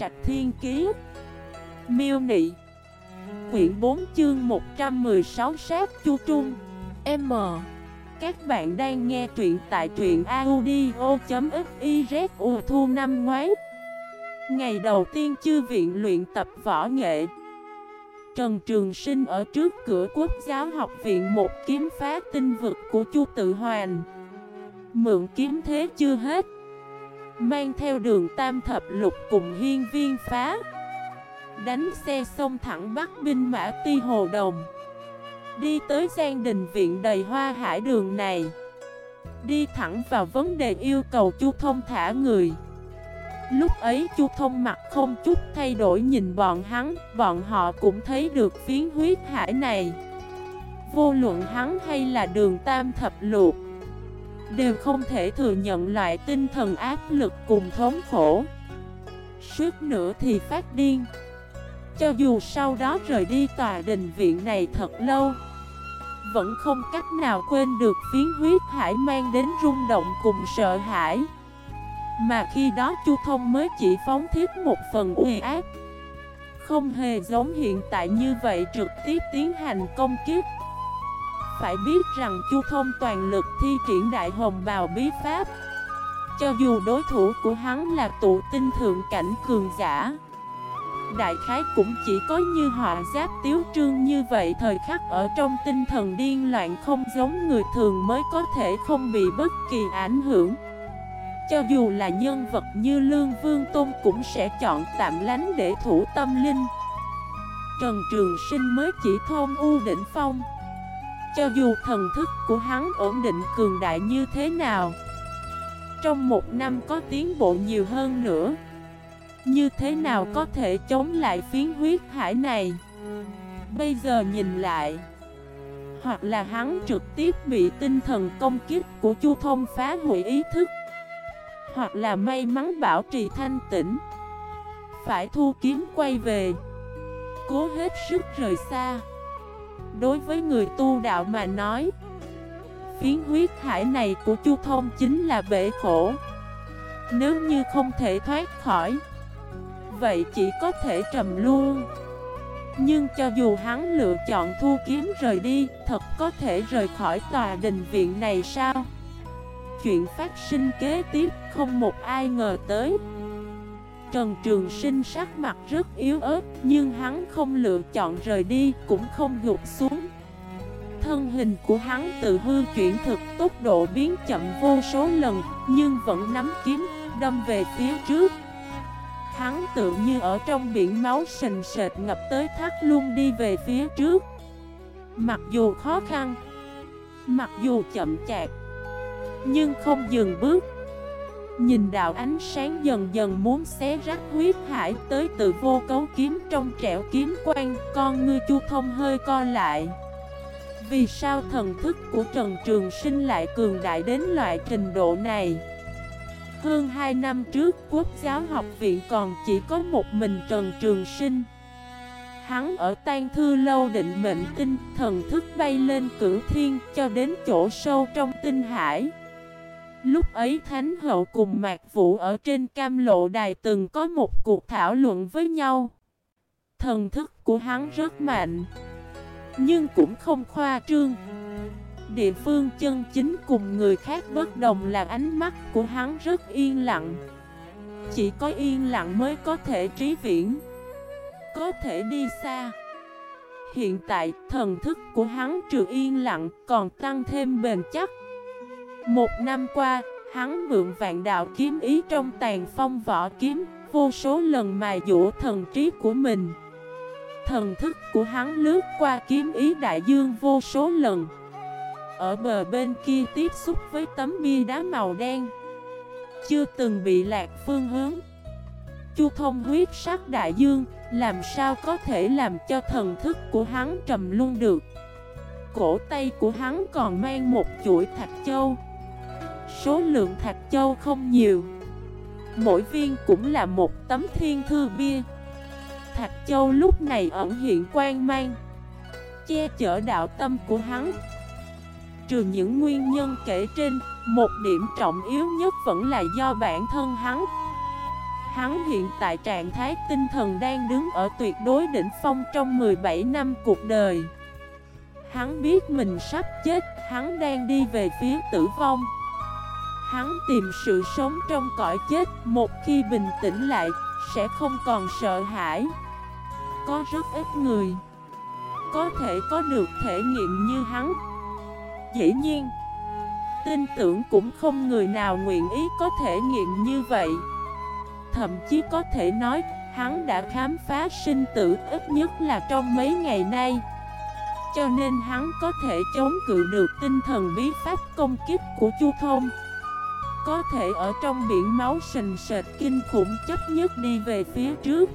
Trạch Thiên Kiế Miêu Nị. Quyển 4 chương 116 sát Chu Trung. M. Các bạn đang nghe truyện tại truyện audio.xyz thu năm ngoái. Ngày đầu tiên chư viện luyện tập võ nghệ. Trần Trường Sinh ở trước cửa quốc giáo học viện một kiếm phá tinh vực của Chu Tự Hoàn Mượn kiếm thế chưa hết. Mang theo đường tam thập lục cùng hiên viên phá. Đánh xe xông thẳng bắt binh mã ti hồ đồng. Đi tới gian đình viện đầy hoa hải đường này. Đi thẳng vào vấn đề yêu cầu Chu Thông thả người. Lúc ấy Chu Thông mặt không chút thay đổi nhìn bọn hắn, Bọn họ cũng thấy được phiến huyết hải này. Vô luận hắn hay là đường tam thập luộc Đều không thể thừa nhận loại tinh thần áp lực cùng thống khổ. Suốt nữa thì phát điên. Cho dù sau đó rời đi tòa đình viện này thật lâu, Vẫn không cách nào quên được phiến huyết hải mang đến rung động cùng sợ hãi. Mà khi đó Chu Thông mới chỉ phóng thiết một phần uy ác Không hề giống hiện tại như vậy trực tiếp tiến hành công kiếp phải biết rằng Chu Thông toàn lực thi triển đại hồng bào bí pháp. Cho dù đối thủ của hắn là tụ tinh thượng cảnh cường giả, Đại khái cũng chỉ có như họa giáp tiếu trương như vậy. Thời khắc ở trong tinh thần điên loạn không giống người thường mới có thể không bị bất kỳ ảnh hưởng. Cho dù là nhân vật như Lương Vương Tôn cũng sẽ chọn tạm lánh để thủ tâm linh. Trần Trường Sinh mới chỉ thôn u đỉnh phong cho dù thần thức của hắn ổn định cường đại như thế nào, Trong một năm có tiến bộ nhiều hơn nữa. Như thế nào có thể chống lại phiến huyết hải này? Bây giờ nhìn lại, Hoặc là hắn trực tiếp bị tinh thần công kích của Chu Thông phá hủy ý thức, Hoặc là may mắn bảo trì thanh tĩnh, Phải thu kiếm quay về, Cố hết sức rời xa. Đối với người tu đạo mà nói, Phiến huyết hải này của Chu Thông chính là bể khổ. Nếu như không thể thoát khỏi, Vậy chỉ có thể trầm luôn Nhưng cho dù hắn lựa chọn thu kiếm rời đi, Thật có thể rời khỏi tòa đình viện này sao? Chuyện phát sinh kế tiếp không một ai ngờ tới. Trần Trường Sinh sắc mặt rất yếu ớt, Nhưng hắn không lựa chọn rời đi, Cũng không gục xuống. Thân hình của hắn tự hư chuyển thực tốc độ biến chậm vô số lần, Nhưng vẫn nắm kiếm, đâm về phía trước. Hắn tự như ở trong biển máu sình sệt ngập tới thắt luôn đi về phía trước. Mặc dù khó khăn, Mặc dù chậm chạp, Nhưng không dừng bước. Nhìn đạo ánh sáng dần dần muốn xé rách huyết hải tới từ vô cấu kiếm trong trẻo kiếm quang, Con ngươi chu thông hơi co lại. Vì sao thần thức của Trần Trường Sinh lại cường đại đến loại trình độ này? Hơn 2 năm trước, quốc giáo học viện còn chỉ có một mình Trần Trường Sinh. Hắn ở tan thư lâu định mệnh tinh Thần thức bay lên cửu thiên cho đến chỗ sâu trong tinh hải. Lúc ấy Thánh Hậu cùng Mạc Vũ ở trên cam lộ đài từng có một cuộc thảo luận với nhau. Thần thức của hắn rất mạnh, nhưng cũng không khoa trương. Địa phương chân chính cùng người khác bất đồng là ánh mắt của hắn rất yên lặng. Chỉ có yên lặng mới có thể trí viễn, có thể đi xa. Hiện tại, thần thức của hắn trừ yên lặng còn tăng thêm bền chắc. Một năm qua, hắn mượn vạn đạo kiếm ý trong tàn phong võ kiếm, vô số lần mài dũa thần trí của mình. Thần thức của hắn lướt qua kiếm ý đại dương vô số lần. Ở bờ bên kia tiếp xúc với tấm bia đá màu đen. Chưa từng bị lạc phương hướng. Chu thông huyết sắc đại dương, làm sao có thể làm cho thần thức của hắn trầm luôn được. Cổ tay của hắn còn mang một chuỗi thạch châu. Số lượng thạch châu không nhiều. Mỗi viên cũng là một tấm thiên thư bia. Thạch châu lúc này ẩn hiện quang mang Che chở đạo tâm của hắn. Trừ những nguyên nhân kể trên Một điểm trọng yếu nhất vẫn là do bản thân hắn. Hắn hiện tại trạng thái tinh thần đang đứng ở tuyệt đối đỉnh phong trong 17 năm cuộc đời. Hắn biết mình sắp chết, hắn đang đi về phía tử vong. Hắn tìm sự sống trong cõi chết Một khi bình tĩnh lại, sẽ không còn sợ hãi. Có rất ít người Có thể có được thể nghiệm như hắn. Dĩ nhiên Tin tưởng cũng không người nào nguyện ý có thể nghiệm như vậy. Thậm chí có thể nói Hắn đã khám phá sinh tử ít nhất là trong mấy ngày nay. Cho nên hắn có thể chống cự được tinh thần bí pháp công kích của Chu Thông. Có thể ở trong biển máu sình sệt kinh khủng chấp nhất đi về phía trước.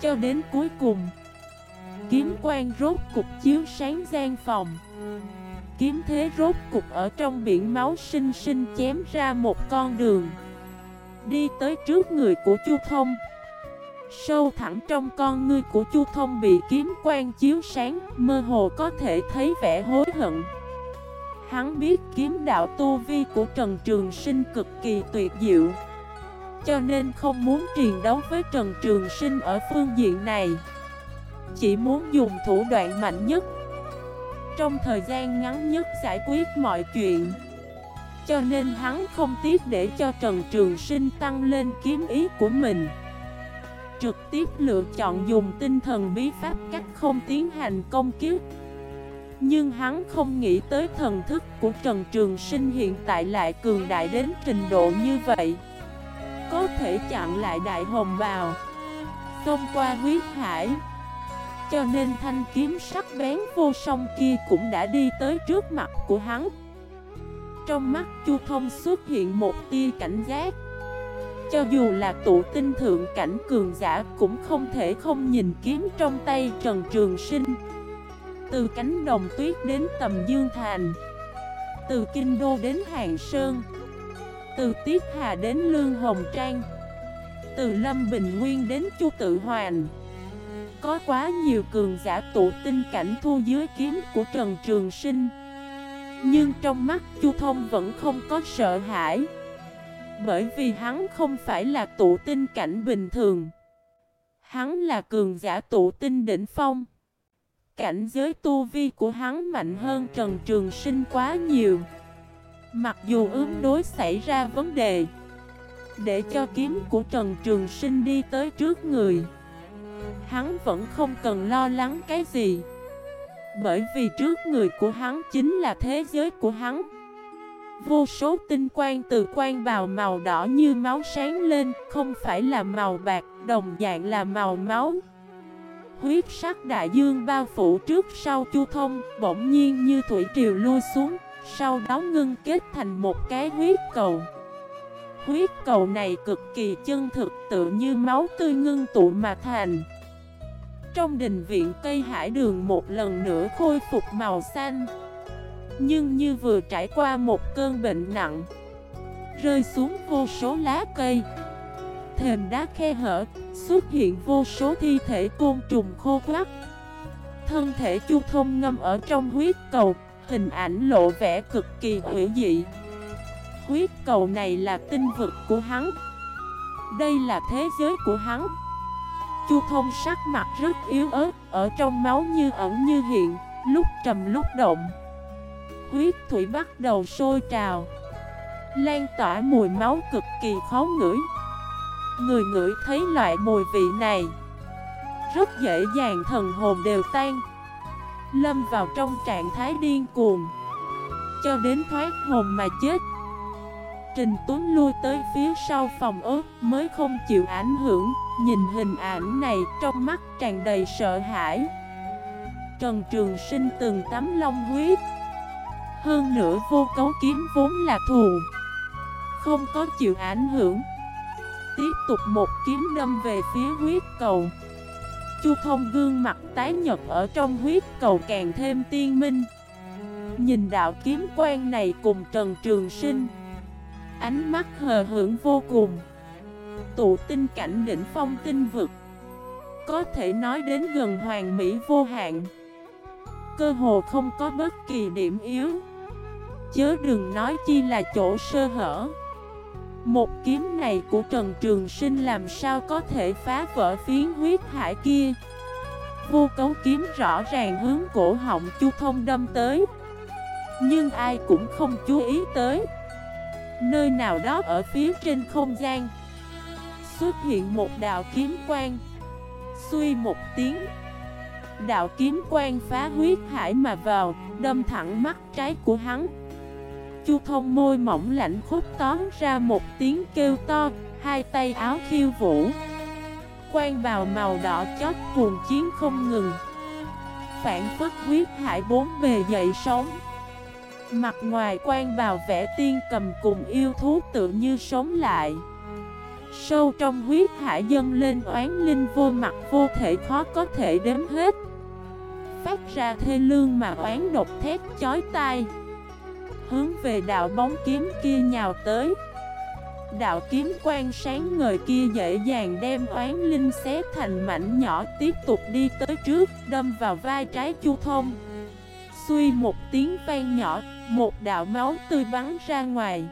Cho đến cuối cùng, Kiếm quan rốt cục chiếu sáng gian phòng. Kiếm thế rốt cục ở trong biển máu sinh sinh chém ra một con đường. Đi tới trước người của Chu Thông. Sâu thẳng trong con ngươi của Chu Thông bị kiếm quang chiếu sáng, Mơ hồ có thể thấy vẻ hối hận. Hắn biết kiếm đạo tu vi của Trần Trường Sinh cực kỳ tuyệt diệu, Cho nên không muốn triền đấu với Trần Trường Sinh ở phương diện này. Chỉ muốn dùng thủ đoạn mạnh nhất, trong thời gian ngắn nhất giải quyết mọi chuyện. Cho nên hắn không tiếc để cho Trần Trường Sinh tăng lên kiếm ý của mình. Trực tiếp lựa chọn dùng tinh thần bí pháp cách không tiến hành công kiếp nhưng hắn không nghĩ tới thần thức của Trần Trường Sinh hiện tại lại cường đại đến trình độ như vậy. Có thể chặn lại đại hồng bào, Xông qua huyết hải. Cho nên thanh kiếm sắc bén vô song kia cũng đã đi tới trước mặt của hắn. Trong mắt Chu Thông xuất hiện một tia cảnh giác. Cho dù là tụ tinh thượng cảnh cường giả cũng không thể không nhìn kiếm trong tay Trần Trường Sinh. Từ cánh đồng tuyết đến tầm Dương Thành. Từ Kinh Đô đến Hàng Sơn. Từ Tiết Hà đến Lương Hồng Trang. Từ Lâm Bình Nguyên đến Chu Tự Hoàn. Có quá nhiều cường giả tụ tinh cảnh thu dưới kiếm của Trần Trường Sinh. Nhưng trong mắt Chu Thông vẫn không có sợ hãi. Bởi vì hắn không phải là tụ tinh cảnh bình thường. Hắn là cường giả tụ tinh đỉnh phong. Cảnh giới tu vi của hắn mạnh hơn Trần Trường Sinh quá nhiều. Mặc dù ứng đối xảy ra vấn đề Để cho kiếm của Trần Trường Sinh đi tới trước người Hắn vẫn không cần lo lắng cái gì. Bởi vì trước người của hắn chính là thế giới của hắn. Vô số tinh quang từ quang bào màu đỏ như máu sáng lên Không phải là màu bạc, đồng dạng là màu máu. Huyết sắc đại dương bao phủ trước sau chu thông, Bỗng nhiên như thủy triều lui xuống, Sau đó ngưng kết thành một cái huyết cầu. Huyết cầu này cực kỳ chân thực tự như máu tươi ngưng tụ mà thành. Trong đình viện cây hải đường một lần nữa khôi phục màu xanh. Nhưng như vừa trải qua một cơn bệnh nặng, Rơi xuống vô số lá cây. Thềm đá khe hở, Xuất hiện vô số thi thể côn trùng khô quắc Thân thể chu thông ngâm ở trong huyết cầu, Hình ảnh lộ vẻ cực kỳ hữu dị. Huyết cầu này là tinh vực của hắn. Đây là thế giới của hắn. Chu thông sắc mặt rất yếu ớt, Ở trong máu như ẩn như hiện, Lúc trầm lúc động. Huyết thủy bắt đầu sôi trào, Lan tỏa mùi máu cực kỳ khó ngửi. Người ngửi thấy loại mùi vị này. Rất dễ dàng thần hồn đều tan. Lâm vào trong trạng thái điên cuồng. Cho đến thoát hồn mà chết. Trình Tuấn lui tới phía sau phòng ớt mới không chịu ảnh hưởng. Nhìn hình ảnh này trong mắt tràn đầy sợ hãi. Trần Trường Sinh từng tắm long huyết. Hơn nữa vô cấu kiếm vốn là thù. Không có chịu ảnh hưởng. Tiếp tục một kiếm đâm về phía huyết cầu. Chu thông gương mặt tái nhật ở trong huyết cầu càng thêm tiên minh. Nhìn đạo kiếm quan này cùng Trần Trường Sinh, Ánh mắt hờ hưởng vô cùng. Tụ tinh cảnh đỉnh phong tinh vực, Có thể nói đến gần hoàng mỹ vô hạn. Cơ hồ không có bất kỳ điểm yếu. Chớ đừng nói chi là chỗ sơ hở. Một kiếm này của Trần Trường Sinh làm sao có thể phá vỡ phiến huyết hải kia? Vô cấu kiếm rõ ràng hướng cổ họng Chu Thông đâm tới. Nhưng ai cũng không chú ý tới. Nơi nào đó ở phía trên không gian, Xuất hiện một đạo kiếm quang. Xuy một tiếng, Đạo kiếm quang phá huyết hải mà vào, Đâm thẳng mắt trái của hắn. Chu thông môi mỏng lạnh khúc tóm ra một tiếng kêu to, Hai tay áo khiêu vũ. Quang vào màu đỏ chót cuồng chiến không ngừng. Phản phức huyết hải bốn bề dậy sống Mặt ngoài quan bào vẽ tiên cầm cùng yêu thú tự như sống lại. Sâu trong huyết hải dâng lên oán linh vô mặt vô thể khó có thể đếm hết. Phát ra thê lương mà oán độc thét chói tai. Hướng về đạo bóng kiếm kia nhào tới. Đạo kiếm quang sáng ngời kia dễ dàng đem oán linh xé thành mảnh nhỏ Tiếp tục đi tới trước, đâm vào vai trái chu thông. Xuy một tiếng vang nhỏ, Một đạo máu tươi bắn ra ngoài.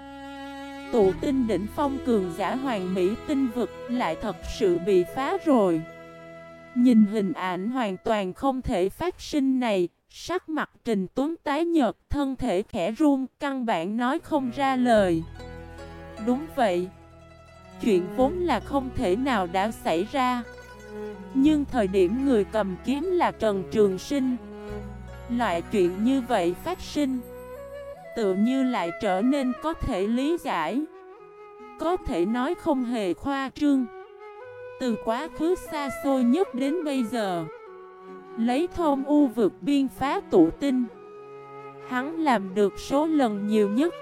Tụ tinh đỉnh phong cường giả hoàng mỹ tinh vực lại thật sự bị phá rồi. Nhìn hình ảnh hoàn toàn không thể phát sinh này Sắc mặt trình tuấn tái nhợt, Thân thể khẽ run, Căn bản nói không ra lời. Đúng vậy. Chuyện vốn là không thể nào đã xảy ra. Nhưng thời điểm người cầm kiếm là Trần Trường Sinh. Loại chuyện như vậy phát sinh, Tự như lại trở nên có thể lý giải. Có thể nói không hề khoa trương. Từ quá khứ xa xôi nhất đến bây giờ Lấy thôn u vượt biên phá tụ tinh. Hắn làm được số lần nhiều nhất.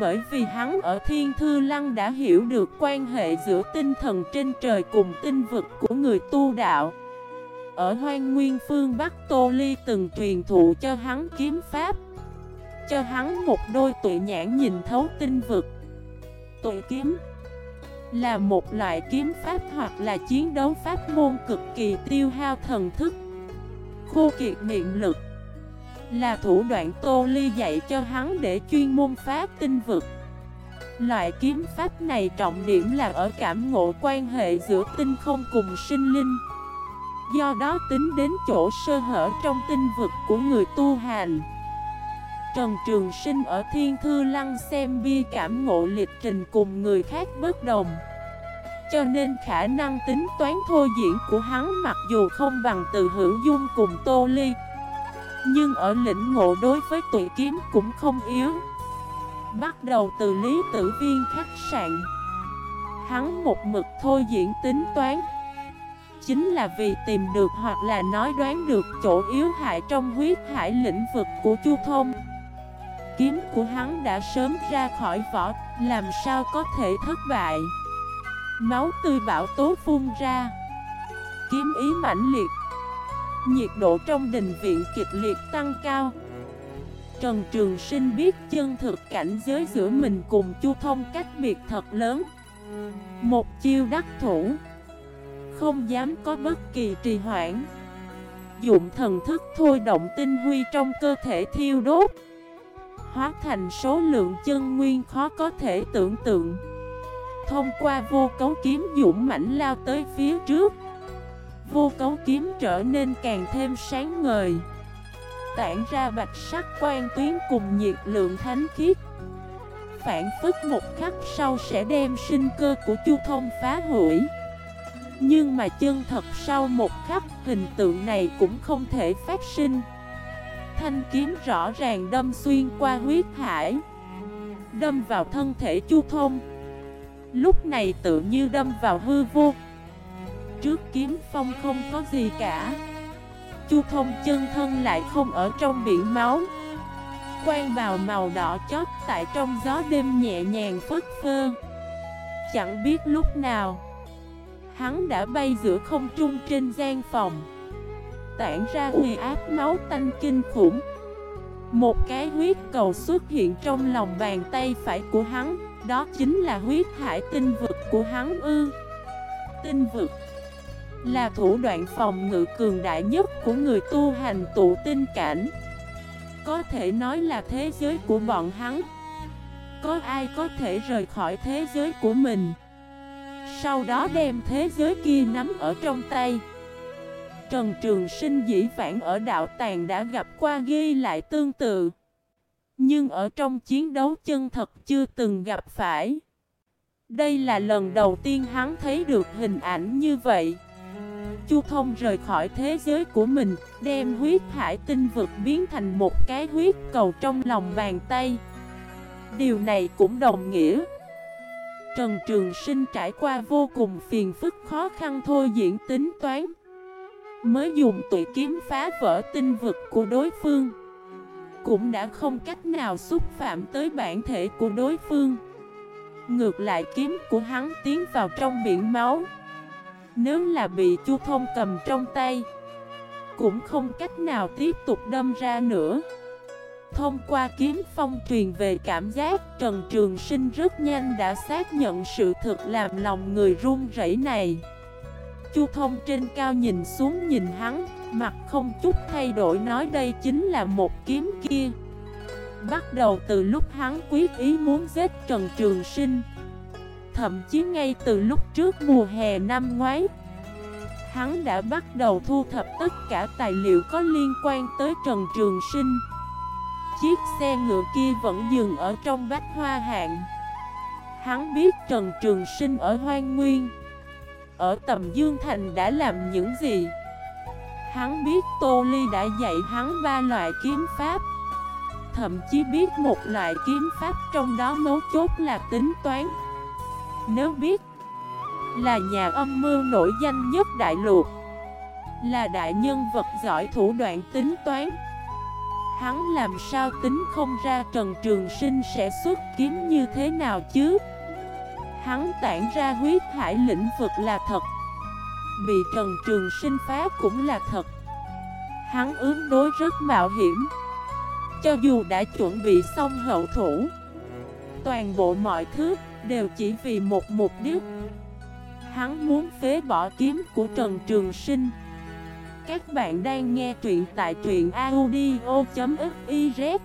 Bởi vì hắn ở Thiên Thư Lăng đã hiểu được quan hệ giữa tinh thần trên trời cùng tinh vực của người tu đạo. Ở Hoang Nguyên Phương Bắc Tô Ly từng truyền thụ cho hắn kiếm pháp, Cho hắn một đôi tụi nhãn nhìn thấu tinh vực. Tụi kiếm Là một loại kiếm pháp hoặc là chiến đấu pháp môn cực kỳ tiêu hao thần thức. Khô kiệt niệm lực. Là thủ đoạn Tô Ly dạy cho hắn để chuyên môn phá tinh vực. Loại kiếm pháp này trọng điểm là ở cảm ngộ quan hệ giữa tinh không cùng sinh linh. Do đó tính đến chỗ sơ hở trong tinh vực của người tu hành. Trần Trường Sinh ở Thiên Thư Lăng xem bia cảm ngộ liệt trình cùng người khác bất đồng. Cho nên khả năng tính toán thô diễn của hắn mặc dù không bằng từ hữu dung cùng Tô Ly Nhưng ở lĩnh ngộ đối với tụi kiếm cũng không yếu. Bắt đầu từ lý tử viên khách sạn Hắn một mực thôi diễn tính toán. Chính là vì tìm được hoặc là nói đoán được chỗ yếu hại trong huyết hải lĩnh vực của Chu Thông. Kiếm của hắn đã sớm ra khỏi vỏ, làm sao có thể thất bại? Máu tươi bão tố phun ra. Kiếm ý mãnh liệt. Nhiệt độ trong đình viện kịch liệt tăng cao. Trần Trường Sinh biết chân thực cảnh giới giữa mình cùng Chu Thông cách biệt thật lớn. Một chiêu đắc thủ. Không dám có bất kỳ trì hoãn. Dụng thần thức thôi động tinh huy trong cơ thể thiêu đốt. Hóa thành số lượng chân nguyên khó có thể tưởng tượng. Thông qua vô cấu kiếm dũng mãnh lao tới phía trước. Vô cấu kiếm trở nên càng thêm sáng ngời, Tản ra bạch sắc quan tuyến cùng nhiệt lượng thánh khiết. Phản phức một khắc sau sẽ đem sinh cơ của chu thông phá hủy. Nhưng mà chân thật sau một khắc, hình tượng này cũng không thể phát sinh. Thanh kiếm rõ ràng đâm xuyên qua huyết hải, Đâm vào thân thể chu thông. Lúc này tự như đâm vào hư vô. Trước kiếm phong không có gì cả. Chu thông chân thân lại không ở trong biển máu. Quang bào màu đỏ chót tại trong gió đêm nhẹ nhàng phất phơ. Chẳng biết lúc nào, Hắn đã bay giữa không trung trên gian phòng. Tản ra uy áp máu tanh kinh khủng. Một cái huyết cầu xuất hiện trong lòng bàn tay phải của hắn, Đó chính là huyết hải tinh vực của hắn ư. Tinh vực Là thủ đoạn phòng ngự cường đại nhất của người tu hành tụ tinh cảnh. Có thể nói là thế giới của bọn hắn. Có ai có thể rời khỏi thế giới của mình? Sau đó đem thế giới kia nắm ở trong tay. Trần Trường Sinh dĩ vãng ở đạo tàng đã gặp qua ghi lại tương tự. Nhưng ở trong chiến đấu chân thật chưa từng gặp phải. Đây là lần đầu tiên hắn thấy được hình ảnh như vậy. Chu Thông rời khỏi thế giới của mình, Đem huyết hải tinh vực biến thành một cái huyết cầu trong lòng bàn tay. Điều này cũng đồng nghĩa. Trần Trường Sinh trải qua vô cùng phiền phức khó khăn thôi diễn tính toán. Mới dùng tụi kiếm phá vỡ tinh vực của đối phương. Cũng đã không cách nào xúc phạm tới bản thể của đối phương. Ngược lại kiếm của hắn tiến vào trong biển máu. Nếu là bị Chu Thông cầm trong tay, Cũng không cách nào tiếp tục đâm ra nữa. Thông qua kiếm phong truyền về cảm giác, Trần Trường Sinh rất nhanh đã xác nhận sự thực làm lòng người run rẩy này. Chu Thông trên cao nhìn xuống nhìn hắn, Mặt không chút thay đổi nói đây chính là một kiếm kia. Bắt đầu từ lúc hắn quyết ý muốn giết Trần Trường Sinh, Thậm chí ngay từ lúc trước mùa hè năm ngoái, Hắn đã bắt đầu thu thập tất cả tài liệu có liên quan tới Trần Trường Sinh. Chiếc xe ngựa kia vẫn dừng ở trong bách hoa hạng. Hắn biết Trần Trường Sinh ở Hoang Nguyên ở tầm Dương Thành đã làm những gì? Hắn biết Tô Ly đã dạy hắn ba loại kiếm pháp. Thậm chí biết một loại kiếm pháp trong đó mấu chốt là tính toán. Nếu biết, Là nhà âm mưu nổi danh nhất đại lục Là đại nhân vật giỏi thủ đoạn tính toán. Hắn làm sao tính không ra Trần Trường Sinh sẽ xuất kiếm như thế nào chứ? Hắn tản ra huyết hải lĩnh vực là thật. Bị Trần Trường Sinh phá cũng là thật. Hắn ứng đối rất mạo hiểm. Cho dù đã chuẩn bị xong hậu thủ, Toàn bộ mọi thứ đều chỉ vì một mục đích. Hắn muốn phế bỏ kiếm của Trần Trường Sinh. Các bạn đang nghe truyện tại truyện audio.fif